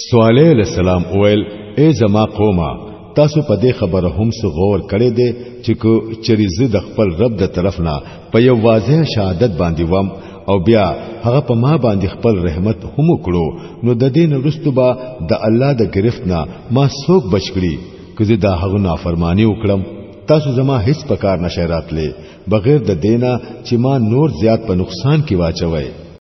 صالح علیہ السلام اویل اے زما قومه تاسو په دې خبره هم څه غور کړی دی چې کو چری زه د خپل رب د طرف نه په یو واضح شهادت باندې وم او بیا هغه په ما باندې خپل رحمت هم وکړو نو د دین وروسته به د الله د گرفت نه ما څوک بچکړي کزه دا هغه نافرمانی وکړم تاسو زما هیڅ پکار نشه راتلې بغیر د دینا چې ما نور زیات په نقصان کې واچوي